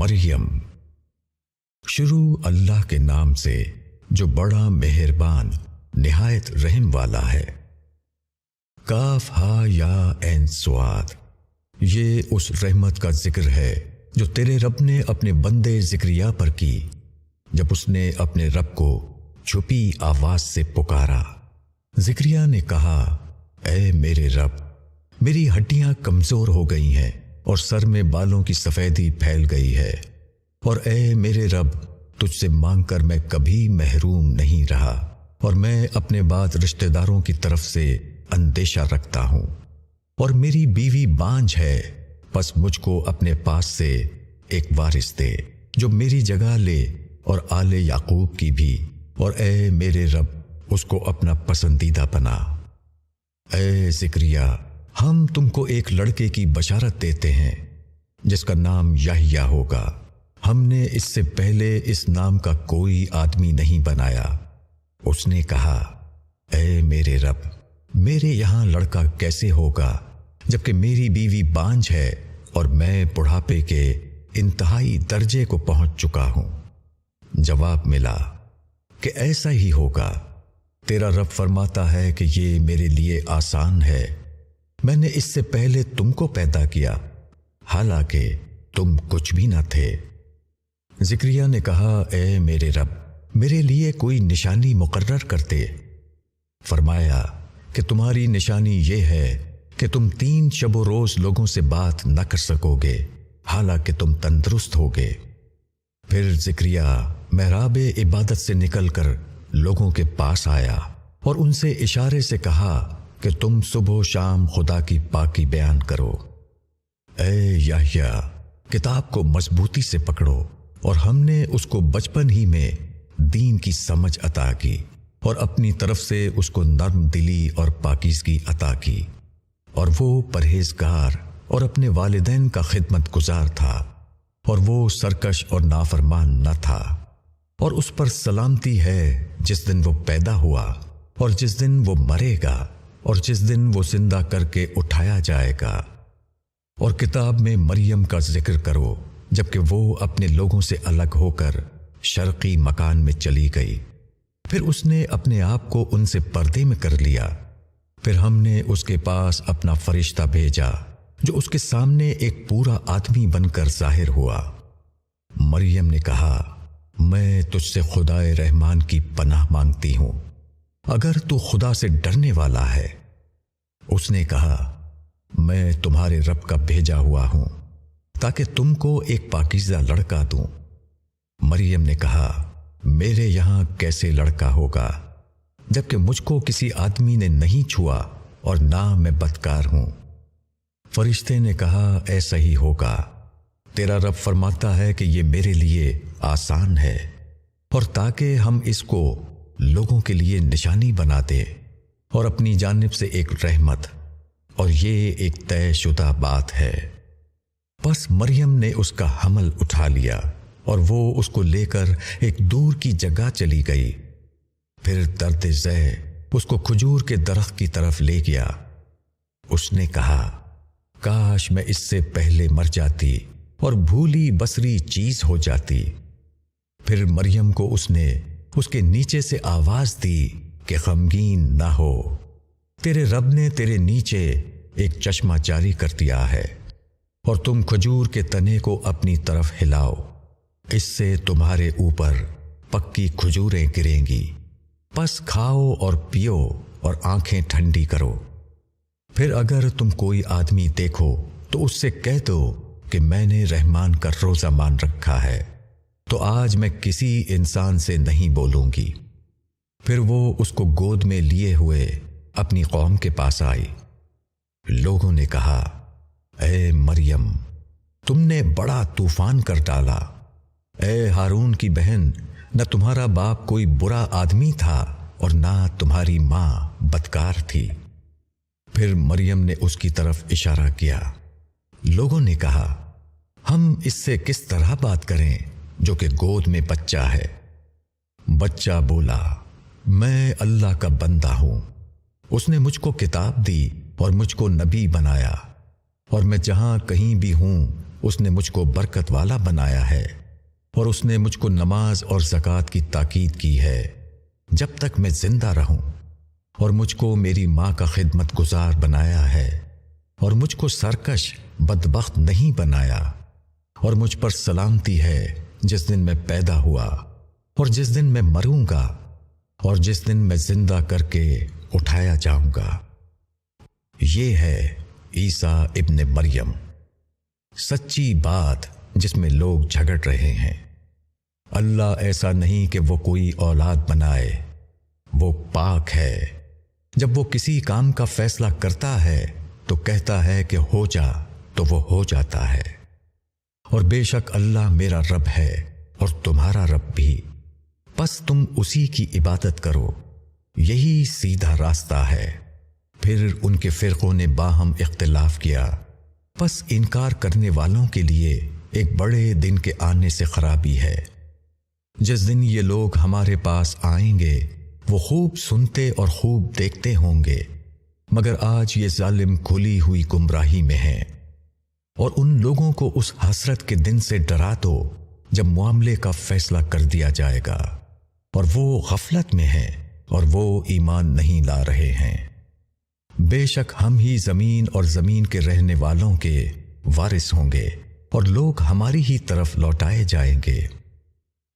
مریم۔ شروع اللہ کے نام سے جو بڑا مہربان، نہایت رحم والا ہے۔ کاف ہا یا این سواد، یہ اس رحمت کا ذکر ہے جو تیرے رب نے اپنے بندے ذکریا پر کی، جب اس نے اپنے رب کو چھپی آواز سے پکارا۔ ذکریا نے کہا، اے میرے رب، میری ہڈیاں کمزور ہو گئی ہیں۔ اور سر میں بالوں کی سفیدی پھیل گئی ہے۔ اور اے میرے رب، تجھ سے مانگ کر میں کبھی محروم نہیں رہا، اور میں اپنے بعد رشتہ داروں کی طرف سے اندیشہ رکھتا ہوں۔ اور میری بیوی بانج ہے بس مجھ کو اپنے پاس سے ایک وارث دے، جو میری جگہ لے اور آل یعقوب کی بھی۔ اور اے میرے رب، اس کو اپنا پسندیدہ بنا۔ اے ذکریہ ہم تم کو ایک لڑکے کی بشارت دیتے ہیں، جس کا نام یحییٰ ہوگا۔ ہم نے اس سے پہلے اس نام کا کوئی آدمی نہیں بنایا۔ اس نے کہا، اے میرے رب، میرے یہاں لڑکا کیسے ہوگا؟ جبکہ میری بیوی بانج ہے اور میں بڑھاپے کے انتہائی درجے کو پہنچ چکا ہوں۔ جواب ملا کہ ایسا ہی ہوگا۔ تیرا رب فرماتا ہے کہ یہ میرے لیے آسان ہے۔ میں نے اس سے پہلے تم کو پیدا کیا۔ حالانکہ تم کچھ بھی نہ تھے۔ ذکریہ نے کہا، اے میرے رب، میرے لیے کوئی نشانی مقرر کرتے۔ فرمایا، کہ تمہاری نشانی یہ ہے کہ تم تین شب و روز لوگوں سے بات نہ کر سکو گے حالانکہ تم تندرست ہوگے۔ پھر ذکریہ محراب عبادت سے نکل کر لوگوں کے پاس آیا اور ان سے اشارے سے کہا کہ تم صبح و شام خدا کی پاکی بیان کرو۔ اے یحییٰ، کتاب کو مضبوطی سے پکڑو اور ہم نے اس کو بچپن ہی میں دین کی سمجھ عطا کی اور اپنی طرف سے اس کو نرم دلی اور پاکیزگی عطا کی۔ اور وہ پرہیزگار اور اپنے والدین کا خدمت گزار تھا اور وہ سرکش اور نافرمان نہ تھا۔ اور اس پر سلامتی ہے جس دن وہ پیدا ہوا اور جس دن وہ مرے گا۔ اور جس دن وہ زندہ کر کے اٹھایا جائے گا۔ اور کتاب میں مریم کا ذکر کرو، جبکہ وہ اپنے لوگوں سے الگ ہو کر شرقی مکان میں چلی گئی۔ پھر اس نے اپنے آپ کو ان سے پردے میں کر لیا۔ پھر ہم نے اس کے پاس اپنا فرشتہ بھیجا، جو اس کے سامنے ایک پورا آدمی بن کر ظاہر ہوا۔ مریم نے کہا، میں تجھ سے خدا رحمان کی پناہ مانگتی ہوں۔ اگر تو خدا سے ڈرنے والا ہے۔ اس نے کہا، میں تمہارے رب کا بھیجا ہوا ہوں، تاکہ تم کو ایک پاکیزہ لڑکا دوں۔ مریم نے کہا، میرے یہاں کیسے لڑکا ہوگا؟ جبکہ مجھ کو کسی آدمی نے نہیں چھوا اور نہ میں بدکار ہوں۔ فرشتے نے کہا ایسا ہی ہوگا۔ تیرا رب فرماتا ہے کہ یہ میرے لیے آسان ہے، اور تاکہ ہم اس کو لوگوں کے لیے نشانی بنا دے اور اپنی جانب سے ایک رحمت۔ اور یہ ایک طے شدہ بات ہے۔ بس مریم نے اس کا حمل اٹھا لیا اور وہ اس کو لے کر ایک دور کی جگہ چلی گئی۔ پھر درد زہ اس کو کھجور کے درخت کی طرف لے گیا۔ اس نے کہا، کاش میں اس سے پہلے مر جاتی اور بھولی بسری چیز ہو جاتی۔ پھر مریم کو اس نے اس کے نیچے سے آواز دی کہ غمگین نہ ہو۔ تیرے رب نے تیرے نیچے ایک چشمہ جاری کر دیا ہے اور تم کھجور کے تنے کو اپنی طرف ہلاؤ۔ اس سے تمہارے اوپر پکی کھجوریں گریں گی۔ پس کھاؤ اور پیو اور آنکھیں ٹھنڈی کرو۔ پھر اگر تم کوئی آدمی دیکھو تو اس سے کہہ دو کہ میں نے رحمان کا روزہ مان رکھا ہے۔ تو آج میں کسی انسان سے نہیں بولوں گی۔ پھر وہ اس کو گود میں لیے ہوئے اپنی قوم کے پاس آئی لوگوں نے کہا، اے مریم، تم نے بڑا طوفان کر ڈالا۔ اے ہارون کی بہن، نہ تمہارا باپ کوئی برا آدمی تھا اور نہ تمہاری ماں بدکار تھی۔ پھر مریم نے اس کی طرف اشارہ کیا۔ لوگوں نے کہا، ہم اس سے کس طرح بات کریں؟ جو کہ گود میں بچہ ہے۔ بچہ بولا، میں اللہ کا بندہ ہوں۔ اس نے مجھ کو کتاب دی اور مجھ کو نبی بنایا۔ اور میں جہاں کہیں بھی ہوں، اس نے مجھ کو برکت والا بنایا ہے۔ اور اس نے مجھ کو نماز اور زکوٰۃ کی تاکید کی ہے۔ جب تک میں زندہ رہوں، اور مجھ کو میری ماں کا خدمت گزار بنایا ہے، اور مجھ کو سرکش، بدبخت نہیں بنایا، اور مجھ پر سلامتی ہے۔ جس دن میں پیدا ہوا اور جس دن میں مروں گا اور جس دن میں زندہ کر کے اٹھایا جاؤں گا۔ یہ ہے عیسیٰ ابن مریم۔ سچی بات جس میں لوگ جھگڑ رہے ہیں۔ اللہ ایسا نہیں کہ وہ کوئی اولاد بنائے۔ وہ پاک ہے۔ جب وہ کسی کام کا فیصلہ کرتا ہے تو کہتا ہے کہ ہو جا تو وہ ہو جاتا ہے۔ اور بے شک اللہ میرا رب ہے اور تمہارا رب بھی۔ بس تم اسی کی عبادت کرو۔ یہی سیدھا راستہ ہے۔ پھر ان کے فرقوں نے باہم اختلاف کیا۔ بس انکار کرنے والوں کے لیے ایک بڑے دن کے آنے سے خرابی ہے۔ جس دن یہ لوگ ہمارے پاس آئیں گے، وہ خوب سنتے اور خوب دیکھتے ہوں گے۔ مگر آج یہ ظالم کھلی ہوئی گمراہی میں ہے اور ان لوگوں کو اس حسرت کے دن سے ڈرا دو جب معاملے کا فیصلہ کر دیا جائے گا۔ اور وہ غفلت میں ہے اور وہ ایمان نہیں لا رہے ہیں۔ بے شک ہم ہی زمین اور زمین کے رہنے والوں کے وارث ہوں گے اور لوگ ہماری ہی طرف لوٹائے جائیں گے۔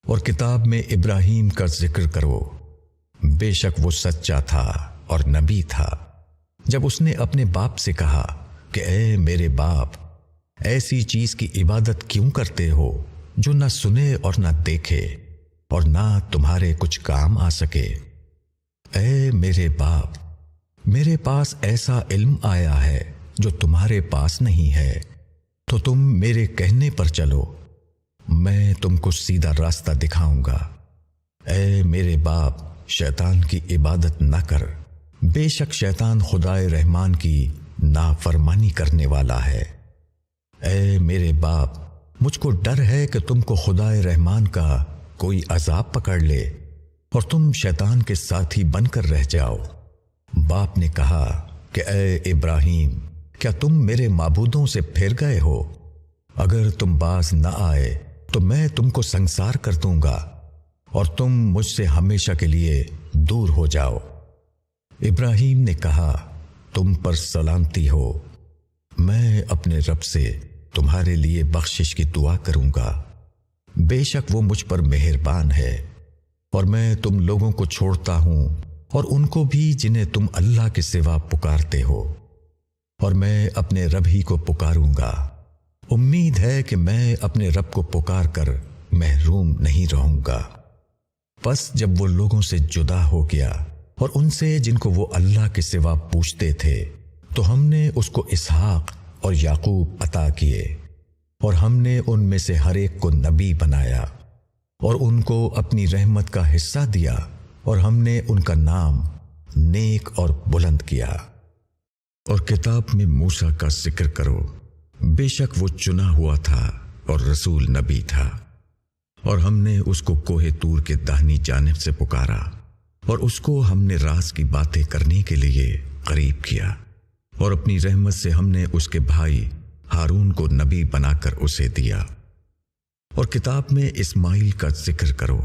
اور کتاب میں ابراہیم کا ذکر کرو۔ بے شک وہ سچا تھا اور نبی تھا۔ جب اس نے اپنے باپ سے کہا کہ اے میرے باپ ایسی چیز کی عبادت کیوں کرتے ہو جو نہ سنے اور نہ دیکھے اور نہ تمہارے کچھ کام آ سکے؟ اے میرے باپ، میرے پاس ایسا علم آیا ہے جو تمہارے پاس نہیں ہے۔ تو تم میرے کہنے پر چلو، میں تم کو سیدھا راستہ دکھاؤں گا۔ اے میرے باپ، شیطان کی عبادت نہ کر۔ بے شک شیطان خدائے رحمان کی نافرمانی کرنے والا ہے۔ اے میرے باپ، مجھ کو ڈر ہے کہ تم کو خدائے رحمان کا کوئی عذاب پکڑ لے اور تم شیطان کے ساتھی بن کر رہ جاؤ۔ باپ نے کہا کہ اے ابراہیم، کیا تم میرے معبودوں سے پھر گئے ہو؟ اگر تم باز نہ آئے تو میں تم کو سنسار کر دوں گا اور تم مجھ سے ہمیشہ کے لیے دور ہو جاؤ۔ ابراہیم نے کہا، تم پر سلامتی ہو، میں اپنے رب سے تمہارے لیے بخشش کی دعا کروں گا۔ بے شک وہ مجھ پر مہربان ہے اور میں تم لوگوں کو چھوڑتا ہوں اور ان کو بھی جنہیں تم اللہ کے سوا پکارتے ہو۔ اور میں اپنے رب ہی کو پکاروں گا۔ امید ہے کہ میں اپنے رب کو پکار کر محروم نہیں رہوں گا۔ بس جب وہ لوگوں سے جدا ہو گیا اور ان سے جن کو وہ اللہ کے سوا پوچھتے تھے، تو ہم نے اس کو اسحاق اور یعقوب عطا کیے اور ہم نے ان میں سے ہر ایک کو نبی بنایا اور ان کو اپنی رحمت کا حصہ دیا اور ہم نے ان کا نام نیک اور بلند کیا۔ اور کتاب میں موسا کا ذکر کرو، بے شک وہ چنا ہوا تھا اور رسول نبی تھا۔ اور ہم نے اس کو کوہ تور کے دہنی جانب سے پکارا اور اس کو ہم نے راز کی باتیں کرنے کے لیے قریب کیا۔ اور اپنی رحمت سے ہم نے اس کے بھائی ہارون کو نبی بنا کر اسے دیا۔ اور کتاب میں اسماعیل کا ذکر کرو۔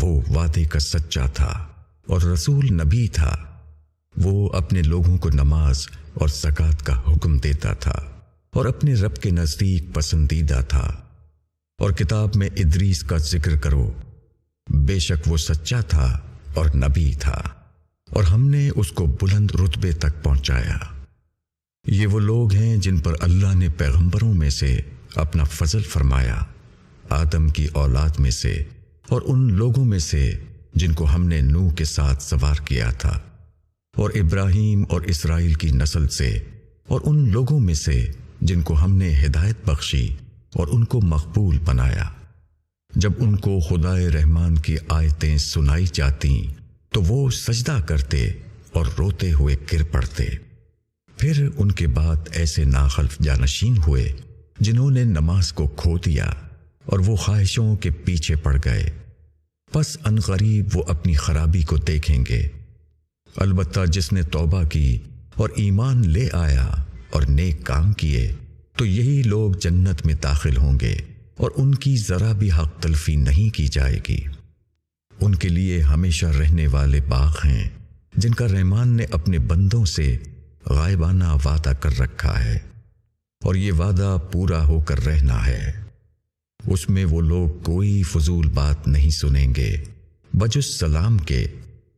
وہ وعدے کا سچا تھا اور رسول نبی تھا۔ وہ اپنے لوگوں کو نماز اور زکوٰۃ کا حکم دیتا تھا اور اپنے رب کے نزدیک پسندیدہ تھا۔ اور کتاب میں ادریس کا ذکر کرو۔ بے شک وہ سچا تھا اور نبی تھا۔ اور ہم نے اس کو بلند رتبے تک پہنچایا۔ یہ وہ لوگ ہیں جن پر اللہ نے پیغمبروں میں سے اپنا فضل فرمایا، آدم کی اولاد میں سے اور ان لوگوں میں سے جن کو ہم نے نو کے ساتھ سوار کیا تھا۔ اور ابراہیم اور اسرائیل کی نسل سے اور ان لوگوں میں سے جن کو ہم نے ہدایت بخشی اور ان کو مقبول بنایا۔ جب ان کو خدائے رحمان کی آیتیں سنائی جاتی تو وہ سجدہ کرتے اور روتے ہوئے گر پڑتے۔ پھر ان کے بعد ایسے ناخلف جانشین ہوئے جنہوں نے نماز کو کھو دیا اور وہ خواہشوں کے پیچھے پڑ گئے۔ بس غریب وہ اپنی خرابی کو دیکھیں گے۔ البتہ جس نے توبہ کی اور ایمان لے آیا اور نیک کام کیے، تو یہی لوگ جنت میں داخل ہوں گے اور ان کی ذرا بھی حق تلفی نہیں کی جائے گی۔ ان کے لیے ہمیشہ رہنے والے باغ ہیں جن کا رحمان نے اپنے بندوں سے غائبانہ وعدہ کر رکھا ہے اور یہ وعدہ پورا ہو کر رہنا ہے۔ اس میں وہ لوگ کوئی فضول بات نہیں سنیں گے۔ بج السلام کے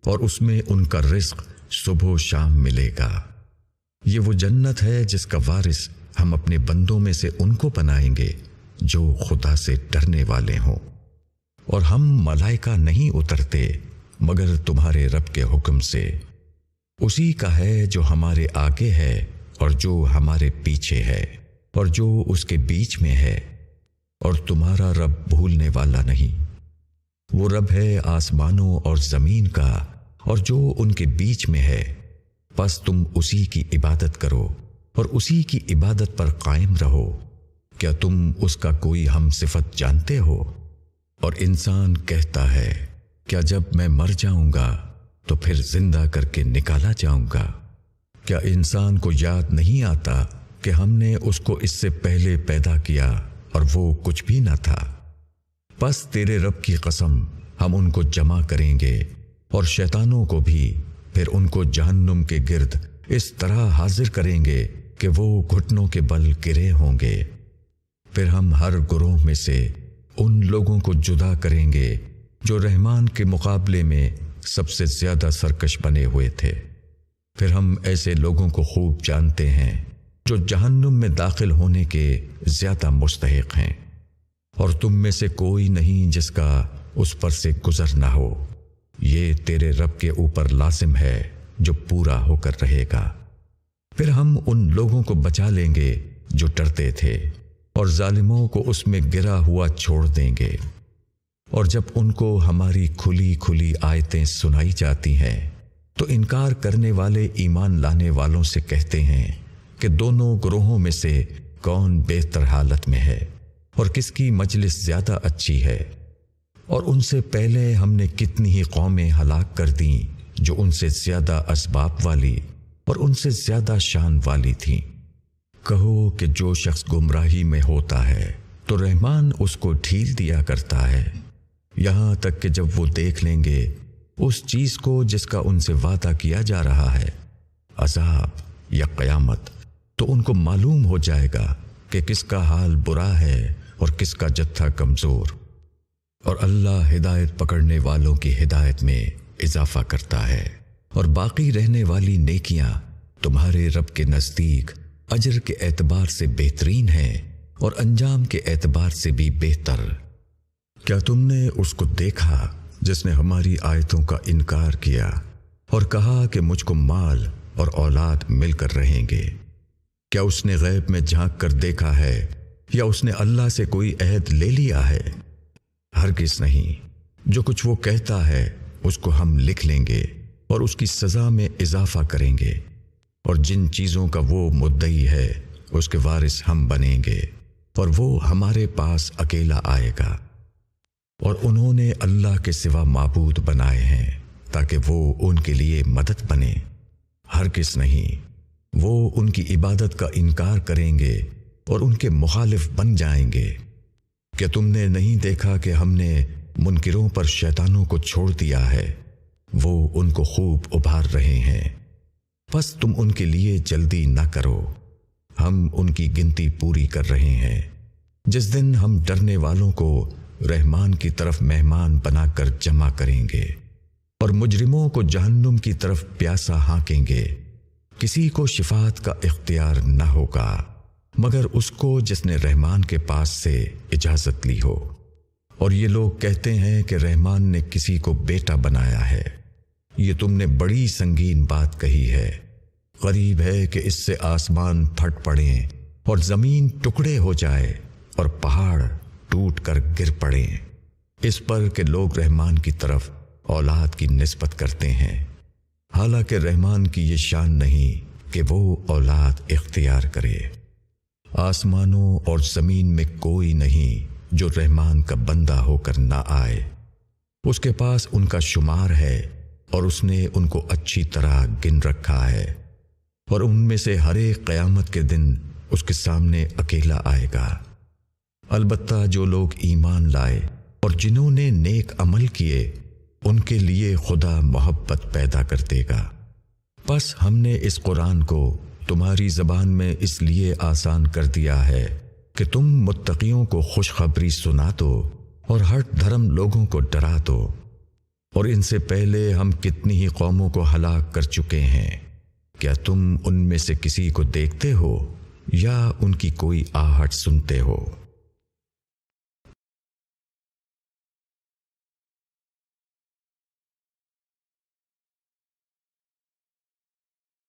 اور اس میں ان کا رزق صبح و شام ملے گا۔ یہ وہ جنت ہے جس کا وارث ہم اپنے بندوں میں سے ان کو بنائیں گے جو خدا سے ڈرنے والے ہوں۔ اور ہم ملائکہ نہیں اترتے مگر تمہارے رب کے حکم سے۔ اسی کا ہے جو ہمارے آگے ہے اور جو ہمارے پیچھے ہے اور جو اس کے بیچ میں ہے، اور تمہارا رب بھولنے والا نہیں۔ وہ رب ہے آسمانوں اور زمین کا اور جو ان کے بیچ میں ہے۔ بس تم اسی کی عبادت کرو اور اسی کی عبادت پر قائم رہو۔ کیا تم اس کا کوئی ہم صفت جانتے ہو؟ اور انسان کہتا ہے، کیا جب میں مر جاؤں گا تو پھر زندہ کر کے نکالا جاؤں گا۔ کیا انسان کو یاد نہیں آتا کہ ہم نے اس کو اس سے پہلے پیدا کیا اور وہ کچھ بھی نہ تھا؟ بس تیرے رب کی قسم، ہم ان کو جمع کریں گے اور شیطانوں کو بھی، پھر ان کو جہنم کے گرد اس طرح حاضر کریں گے کہ وہ گھٹنوں کے بل گرے ہوں گے۔ پھر ہم ہر گروہ میں سے ان لوگوں کو جدا کریں گے جو رحمان کے مقابلے میں سب سے زیادہ سرکش بنے ہوئے تھے۔ پھر ہم ایسے لوگوں کو خوب جانتے ہیں جو جہنم میں داخل ہونے کے زیادہ مستحق ہیں۔ اور تم میں سے کوئی نہیں جس کا اس پر سے گزر نہ ہو۔ یہ تیرے رب کے اوپر لازم ہے جو پورا ہو کر رہے گا۔ پھر ہم ان لوگوں کو بچا لیں گے جو ڈرتے تھے اور ظالموں کو اس میں گرا ہوا چھوڑ دیں گے۔ اور جب ان کو ہماری کھلی کھلی آیتیں سنائی جاتی ہیں، تو انکار کرنے والے ایمان لانے والوں سے کہتے ہیں کہ دونوں گروہوں میں سے کون بہتر حالت میں ہے اور کس کی مجلس زیادہ اچھی ہے۔ اور ان سے پہلے ہم نے کتنی ہی قومیں ہلاک کر دیں جو ان سے زیادہ اسباب والی اور ان سے زیادہ شان والی تھیں۔ کہو کہ جو شخص گمراہی میں ہوتا ہے، تو رحمان اس کو ڈھیل دیا کرتا ہے۔ یہاں تک کہ جب وہ دیکھ لیں گے، اس چیز کو جس کا ان سے وعدہ کیا جا رہا ہے، عذاب یا قیامت، تو ان کو معلوم ہو جائے گا کہ کس کا حال برا ہے اور کس کا جتھا کمزور۔ اور اللہ ہدایت پکڑنے والوں کی ہدایت میں اضافہ کرتا ہے۔ اور باقی رہنے والی نیکیاں تمہارے رب کے نزدیک اجر کے اعتبار سے بہترین ہیں اور انجام کے اعتبار سے بھی بہتر۔ کیا تم نے اس کو دیکھا جس نے ہماری آیتوں کا انکار کیا اور کہا کہ مجھ کو مال اور اولاد مل کر رہیں گے؟ کیا اس نے غیب میں جھانک کر دیکھا ہے یا اس نے اللہ سے کوئی عہد لے لیا ہے؟ ہرگز نہیں۔ جو کچھ وہ کہتا ہے، اس کو ہم لکھ لیں گے اور اس کی سزا میں اضافہ کریں گے۔ اور جن چیزوں کا وہ مدعی ہے، اس کے وارث ہم بنیں گے اور وہ ہمارے پاس اکیلا آئے گا۔ اور انہوں نے اللہ کے سوا معبود بنائے ہیں تاکہ وہ ان کے لیے مدد بنے۔ ہر کس نہیں، وہ ان کی عبادت کا انکار کریں گے اور ان کے مخالف بن جائیں گے۔ کہ تم نے نہیں دیکھا کہ ہم نے منکروں پر شیطانوں کو چھوڑ دیا ہے؟ وہ ان کو خوب ابھار رہے ہیں۔ بس تم ان کے لیے جلدی نہ کرو۔ ہم ان کی گنتی پوری کر رہے ہیں۔ جس دن ہم ڈرنے والوں کو رحمان کی طرف مہمان بنا کر جمع کریں گے اور مجرموں کو جہنم کی طرف پیاسا ہانکیں گے۔ کسی کو شفات کا اختیار نہ ہوگا، مگر اس کو جس نے رحمان کے پاس سے اجازت لی ہو۔ اور یہ لوگ کہتے ہیں کہ رحمان نے کسی کو بیٹا بنایا ہے۔ یہ تم نے بڑی سنگین بات کہی ہے۔ غریب ہے کہ اس سے آسمان پھٹ پڑیں اور زمین ٹکڑے ہو جائے اور پہاڑ ٹوٹ کر گر پڑیں اس پر کہ لوگ رحمان کی طرف اولاد کی نسبت کرتے ہیں۔ حالانکہ رحمان کی یہ شان نہیں کہ وہ اولاد اختیار کرے۔ آسمانوں اور زمین میں کوئی نہیں جو رحمان کا بندہ ہو کر نہ آئے۔ اس کے پاس ان کا شمار ہے اور اس نے ان کو اچھی طرح گن رکھا ہے۔ اور ان میں سے ہر ایک قیامت کے دن اس کے سامنے اکیلا آئے گا۔ البتہ جو لوگ ایمان لائے اور جنہوں نے نیک عمل کیے، ان کے لیے خدا محبت پیدا کر دے گا۔ بس ہم نے اس قرآن کو تمہاری زبان میں اس لیے آسان کر دیا ہے کہ تم متقیوں کو خوشخبری سنا دو اور ہر دھرم لوگوں کو ڈرا دو۔ اور ان سے پہلے ہم کتنی ہی قوموں کو ہلاک کر چکے ہیں۔ کیا تم ان میں سے کسی کو دیکھتے ہو یا ان کی کوئی آہٹ سنتے ہو؟